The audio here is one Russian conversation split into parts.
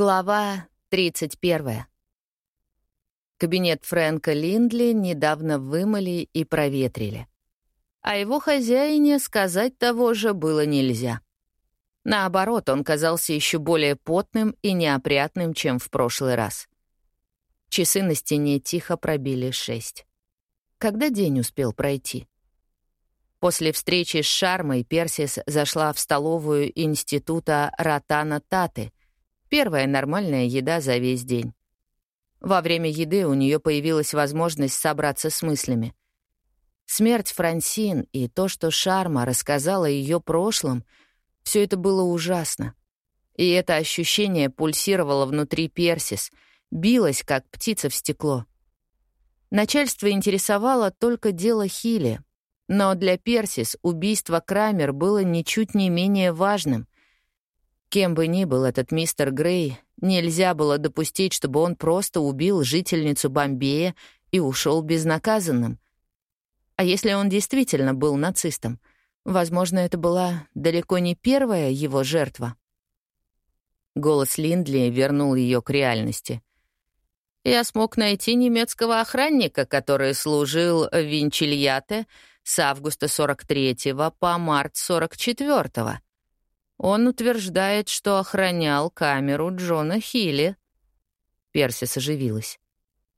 Глава 31. Кабинет Фрэнка Линдли недавно вымыли и проветрили. А его хозяине сказать того же было нельзя. Наоборот, он казался еще более потным и неопрятным, чем в прошлый раз. Часы на стене тихо пробили шесть. Когда день успел пройти? После встречи с Шармой Персис зашла в столовую института Ротана Таты — Первая нормальная еда за весь день. Во время еды у нее появилась возможность собраться с мыслями. Смерть Франсин и то, что Шарма рассказала ее прошлом, все это было ужасно. И это ощущение пульсировало внутри Персис, билось, как птица в стекло. Начальство интересовало только дело Хили, но для Персис убийство Крамер было ничуть не менее важным — Кем бы ни был этот мистер Грей, нельзя было допустить, чтобы он просто убил жительницу Бомбея и ушел безнаказанным. А если он действительно был нацистом, возможно, это была далеко не первая его жертва. Голос Линдли вернул ее к реальности. «Я смог найти немецкого охранника, который служил в Винчильяте с августа 43 по март 44 -го. Он утверждает, что охранял камеру Джона Хилли. Персис оживилась.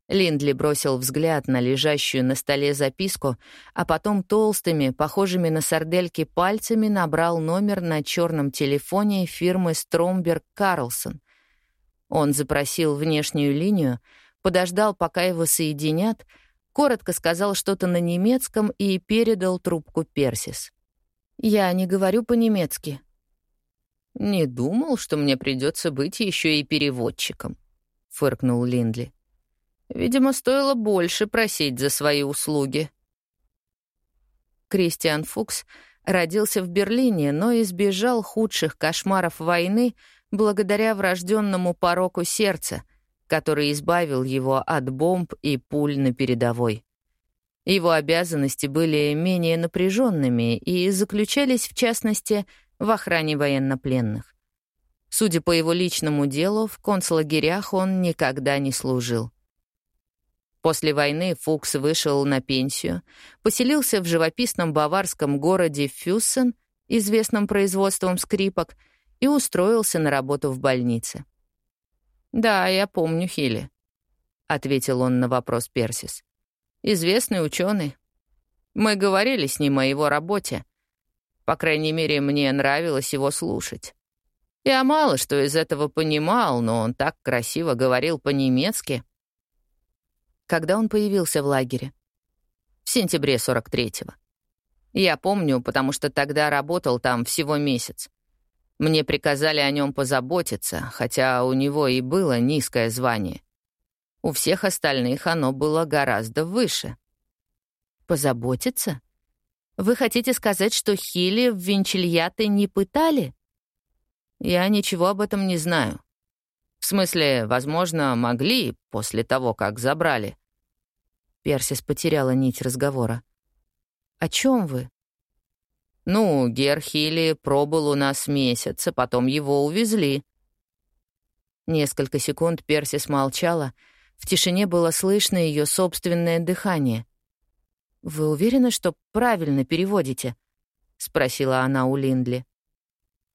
Линдли бросил взгляд на лежащую на столе записку, а потом толстыми, похожими на сардельки пальцами набрал номер на черном телефоне фирмы Стромберг Карлсон. Он запросил внешнюю линию, подождал, пока его соединят, коротко сказал что-то на немецком и передал трубку Персис. «Я не говорю по-немецки», «Не думал, что мне придется быть еще и переводчиком», — фыркнул Линдли. «Видимо, стоило больше просить за свои услуги». Кристиан Фукс родился в Берлине, но избежал худших кошмаров войны благодаря врожденному пороку сердца, который избавил его от бомб и пуль на передовой. Его обязанности были менее напряженными и заключались, в частности, в охране военнопленных. Судя по его личному делу, в концлагерях он никогда не служил. После войны Фукс вышел на пенсию, поселился в живописном баварском городе Фюссен, известном производством скрипок, и устроился на работу в больнице. «Да, я помню Хилли», — ответил он на вопрос Персис. «Известный ученый. Мы говорили с ним о его работе. По крайней мере, мне нравилось его слушать. Я мало что из этого понимал, но он так красиво говорил по-немецки. Когда он появился в лагере? В сентябре 43-го. Я помню, потому что тогда работал там всего месяц. Мне приказали о нем позаботиться, хотя у него и было низкое звание. У всех остальных оно было гораздо выше. «Позаботиться?» Вы хотите сказать, что Хили в Винчильяте не пытали? Я ничего об этом не знаю. В смысле, возможно, могли после того, как забрали. Персис потеряла нить разговора. «О чем вы?» «Ну, Гер Хилли пробыл у нас месяц, а потом его увезли». Несколько секунд Персис молчала. В тишине было слышно ее собственное дыхание. «Вы уверены, что правильно переводите?» — спросила она у Линдли.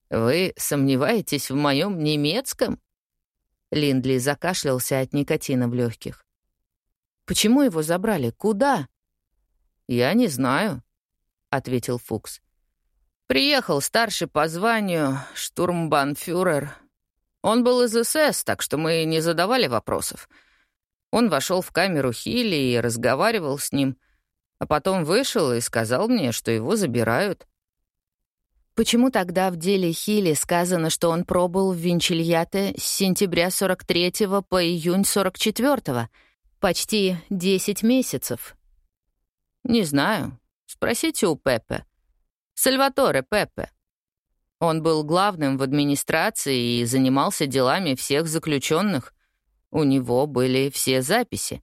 «Вы сомневаетесь в моем немецком?» Линдли закашлялся от никотина в легких. «Почему его забрали? Куда?» «Я не знаю», — ответил Фукс. «Приехал старший по званию штурмбанфюрер. Он был из СС, так что мы не задавали вопросов. Он вошел в камеру Хилли и разговаривал с ним а потом вышел и сказал мне, что его забирают. Почему тогда в деле Хилли сказано, что он пробыл в Винчильяте с сентября 43 по июнь 44 Почти 10 месяцев. Не знаю. Спросите у Пепе. Сальваторе Пепе. Он был главным в администрации и занимался делами всех заключенных. У него были все записи.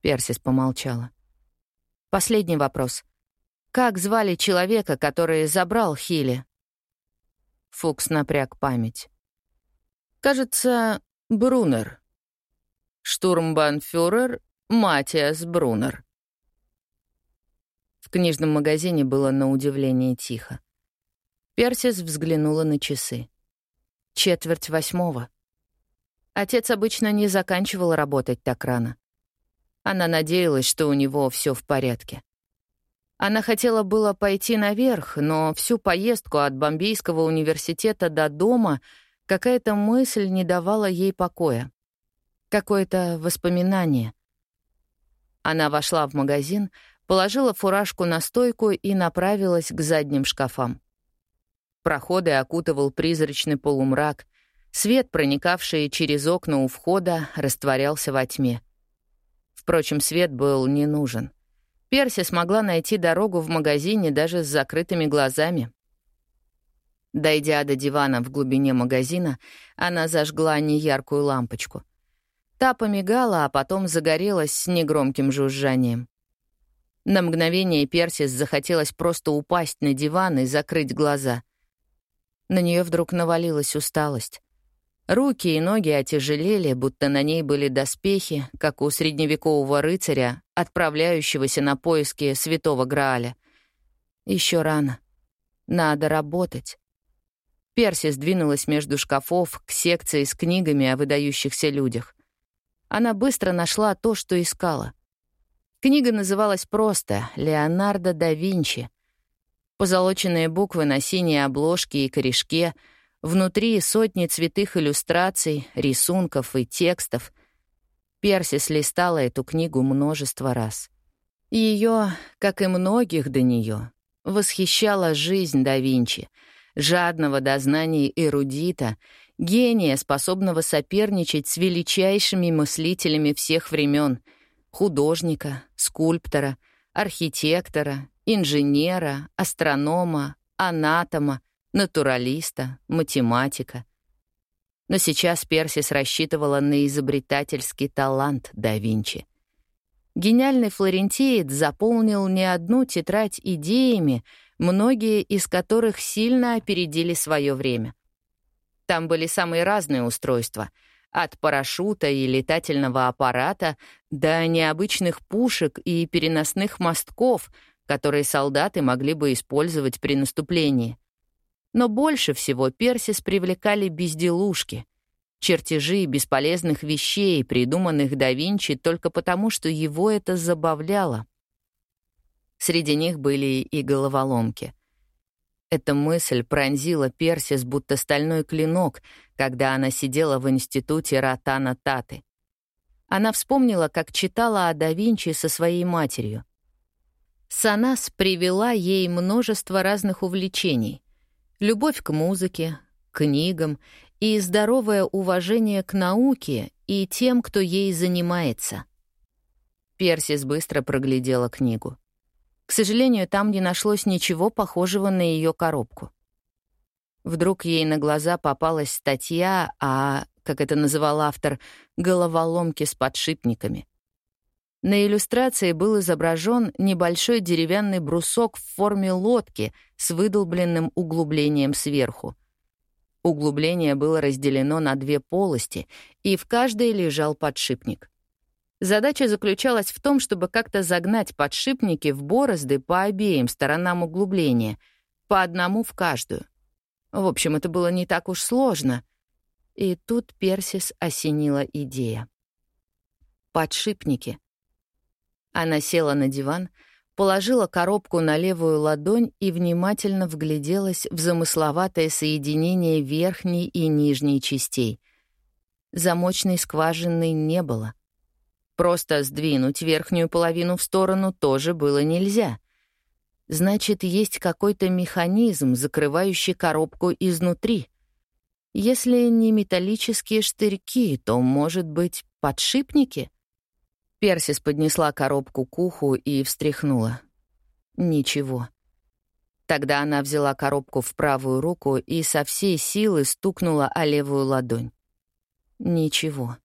Персис помолчала. Последний вопрос. Как звали человека, который забрал Хилли? Фукс напряг память. Кажется, Брунер. Штурмбанфюрер Матиас Брунер. В книжном магазине было на удивление тихо. Персис взглянула на часы. Четверть восьмого. Отец обычно не заканчивал работать так рано. Она надеялась, что у него все в порядке. Она хотела было пойти наверх, но всю поездку от Бомбейского университета до дома какая-то мысль не давала ей покоя. Какое-то воспоминание. Она вошла в магазин, положила фуражку на стойку и направилась к задним шкафам. Проходы окутывал призрачный полумрак. Свет, проникавший через окна у входа, растворялся во тьме. Впрочем, свет был не нужен. Перси смогла найти дорогу в магазине даже с закрытыми глазами. Дойдя до дивана в глубине магазина, она зажгла неяркую лампочку. Та помигала, а потом загорелась с негромким жужжанием. На мгновение Персис захотелось просто упасть на диван и закрыть глаза. На нее вдруг навалилась усталость. Руки и ноги отяжелели, будто на ней были доспехи, как у средневекового рыцаря, отправляющегося на поиски святого Грааля. Еще рано. Надо работать. Перси сдвинулась между шкафов к секции с книгами о выдающихся людях. Она быстро нашла то, что искала. Книга называлась просто «Леонардо да Винчи», Позолоченные буквы на синей обложке и корешке, внутри сотни цветых иллюстраций, рисунков и текстов. Персис листала эту книгу множество раз. Ее, как и многих до нее, восхищала жизнь да Винчи, жадного до знаний эрудита, гения, способного соперничать с величайшими мыслителями всех времен, художника, скульптора, архитектора, инженера, астронома, анатома, натуралиста, математика. Но сейчас Персис рассчитывала на изобретательский талант да Винчи. Гениальный флорентиец заполнил не одну тетрадь идеями, многие из которых сильно опередили свое время. Там были самые разные устройства — от парашюта и летательного аппарата до необычных пушек и переносных мостков, которые солдаты могли бы использовать при наступлении. Но больше всего Персис привлекали безделушки, чертежи бесполезных вещей, придуманных да Винчи только потому, что его это забавляло. Среди них были и головоломки. Эта мысль пронзила Персис будто стальной клинок, когда она сидела в институте Ротана Таты. Она вспомнила, как читала о да Винчи со своей матерью. Санас привела ей множество разных увлечений. Любовь к музыке, книгам и здоровое уважение к науке и тем, кто ей занимается. Персис быстро проглядела книгу. К сожалению, там не нашлось ничего похожего на ее коробку. Вдруг ей на глаза попалась статья о, как это называл автор, головоломке с подшипниками. На иллюстрации был изображен небольшой деревянный брусок в форме лодки с выдолбленным углублением сверху. Углубление было разделено на две полости, и в каждой лежал подшипник. Задача заключалась в том, чтобы как-то загнать подшипники в борозды по обеим сторонам углубления, по одному в каждую. В общем, это было не так уж сложно. И тут Персис осенила идея. Подшипники — она села на диван, положила коробку на левую ладонь и внимательно вгляделась в замысловатое соединение верхней и нижней частей. Замочной скважины не было. Просто сдвинуть верхнюю половину в сторону тоже было нельзя. Значит, есть какой-то механизм, закрывающий коробку изнутри. Если не металлические штырьки, то, может быть, подшипники — Персис поднесла коробку к уху и встряхнула. Ничего. Тогда она взяла коробку в правую руку и со всей силы стукнула о левую ладонь. Ничего.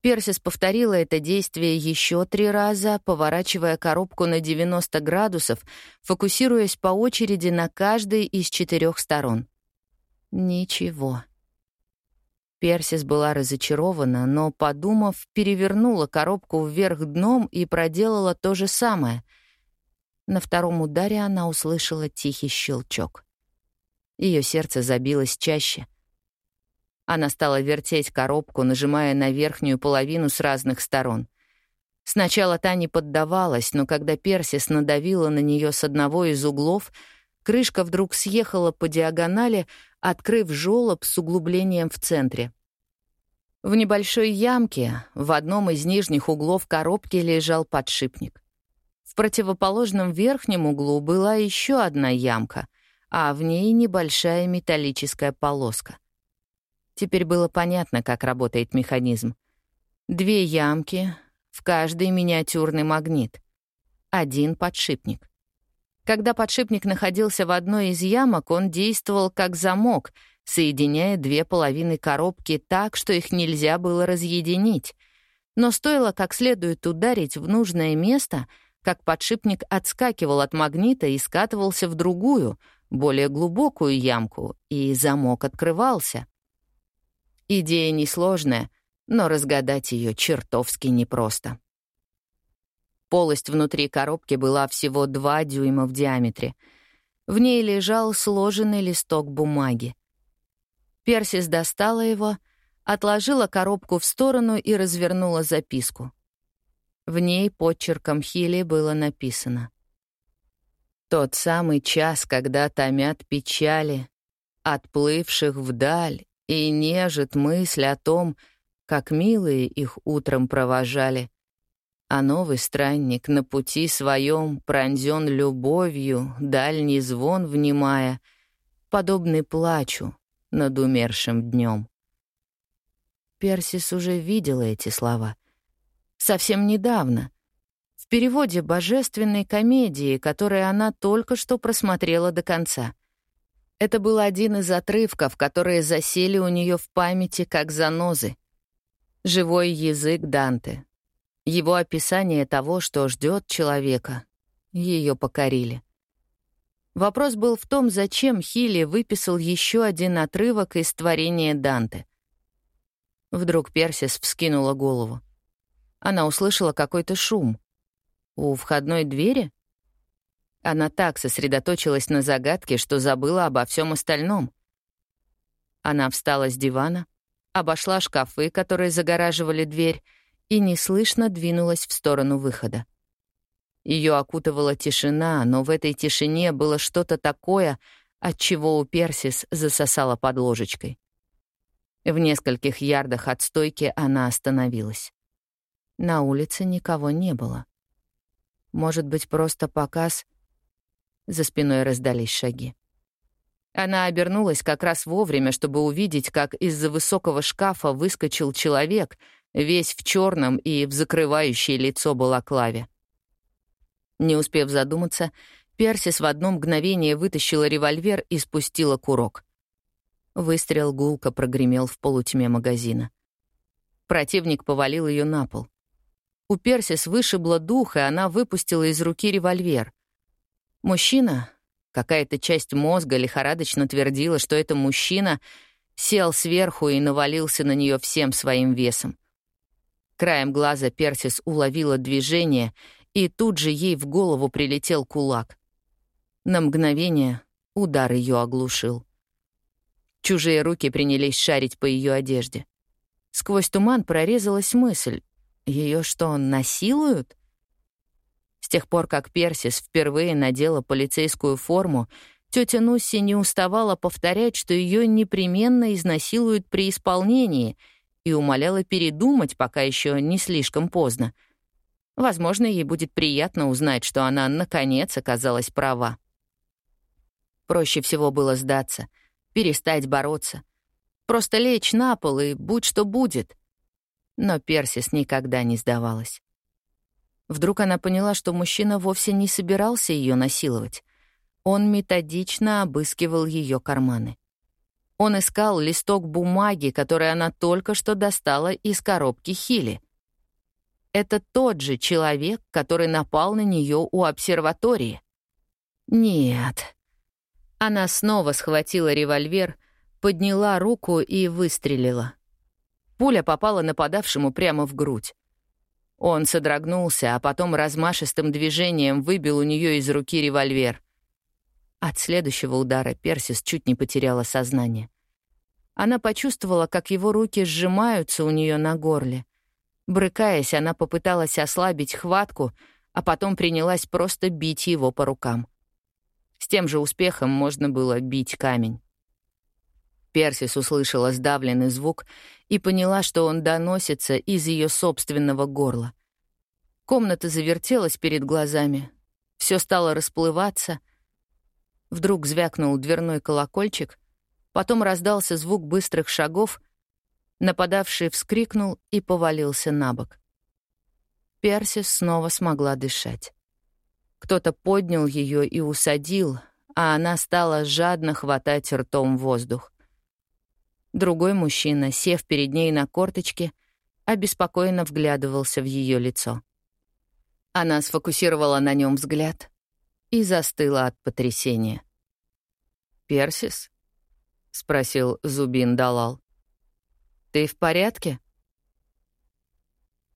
Персис повторила это действие еще три раза, поворачивая коробку на 90 градусов, фокусируясь по очереди на каждой из четырех сторон. Ничего. Персис была разочарована, но, подумав, перевернула коробку вверх дном и проделала то же самое. На втором ударе она услышала тихий щелчок. Ее сердце забилось чаще. Она стала вертеть коробку, нажимая на верхнюю половину с разных сторон. Сначала та не поддавалась, но когда Персис надавила на нее с одного из углов, крышка вдруг съехала по диагонали, открыв жёлоб с углублением в центре. В небольшой ямке в одном из нижних углов коробки лежал подшипник. В противоположном верхнем углу была еще одна ямка, а в ней небольшая металлическая полоска. Теперь было понятно, как работает механизм. Две ямки, в каждой миниатюрный магнит. Один подшипник. Когда подшипник находился в одной из ямок, он действовал как замок, соединяя две половины коробки так, что их нельзя было разъединить. Но стоило как следует ударить в нужное место, как подшипник отскакивал от магнита и скатывался в другую, более глубокую ямку, и замок открывался. Идея несложная, но разгадать ее чертовски непросто. Полость внутри коробки была всего 2 дюйма в диаметре. В ней лежал сложенный листок бумаги. Персис достала его, отложила коробку в сторону и развернула записку. В ней подчерком Хили было написано. «Тот самый час, когда томят печали, отплывших вдаль, и нежит мысль о том, как милые их утром провожали, а новый странник на пути своем пронзен любовью, дальний звон внимая, подобный плачу над умершим днем. Персис уже видела эти слова. Совсем недавно. В переводе божественной комедии, которую она только что просмотрела до конца. Это был один из отрывков, которые засели у нее в памяти как занозы. Живой язык Данте, его описание того, что ждет человека, ее покорили. Вопрос был в том, зачем Хилли выписал еще один отрывок из творения Данте. Вдруг Персис вскинула голову. Она услышала какой-то шум. У входной двери? Она так сосредоточилась на загадке, что забыла обо всем остальном. Она встала с дивана, обошла шкафы, которые загораживали дверь, и неслышно двинулась в сторону выхода. Ее окутывала тишина, но в этой тишине было что-то такое, от чего у Персис засосала под ложечкой. В нескольких ярдах от стойки она остановилась. На улице никого не было. Может быть, просто показ... За спиной раздались шаги. Она обернулась как раз вовремя, чтобы увидеть, как из-за высокого шкафа выскочил человек — весь в черном и в закрывающей лицо балаклаве. Не успев задуматься, Персис в одно мгновение вытащила револьвер и спустила курок. Выстрел гулко прогремел в полутьме магазина. Противник повалил ее на пол. У Персис вышибло дух, и она выпустила из руки револьвер. Мужчина, какая-то часть мозга лихорадочно твердила, что это мужчина, сел сверху и навалился на нее всем своим весом. Краем глаза Персис уловила движение, и тут же ей в голову прилетел кулак. На мгновение удар ее оглушил. Чужие руки принялись шарить по ее одежде. Сквозь туман прорезалась мысль. Ее что, насилуют? С тех пор, как Персис впервые надела полицейскую форму, тетя Нусси не уставала повторять, что ее непременно изнасилуют при исполнении — и умоляла передумать, пока еще не слишком поздно. Возможно, ей будет приятно узнать, что она, наконец, оказалась права. Проще всего было сдаться, перестать бороться. Просто лечь на пол и будь что будет. Но Персис никогда не сдавалась. Вдруг она поняла, что мужчина вовсе не собирался ее насиловать. Он методично обыскивал ее карманы. Он искал листок бумаги, который она только что достала из коробки Хили. Это тот же человек, который напал на нее у обсерватории. Нет. Она снова схватила револьвер, подняла руку и выстрелила. Пуля попала нападавшему прямо в грудь. Он содрогнулся, а потом размашистым движением выбил у нее из руки револьвер. От следующего удара Персис чуть не потеряла сознание. Она почувствовала, как его руки сжимаются у нее на горле. Брыкаясь, она попыталась ослабить хватку, а потом принялась просто бить его по рукам. С тем же успехом можно было бить камень. Персис услышала сдавленный звук и поняла, что он доносится из ее собственного горла. Комната завертелась перед глазами. Все стало расплываться. Вдруг звякнул дверной колокольчик, потом раздался звук быстрых шагов, нападавший вскрикнул и повалился на бок. Персис снова смогла дышать. Кто-то поднял ее и усадил, а она стала жадно хватать ртом воздух. Другой мужчина, сев перед ней на корточке, обеспокоенно вглядывался в ее лицо. Она сфокусировала на нем взгляд и застыла от потрясения. «Персис?» — спросил Зубин Далал. «Ты в порядке?»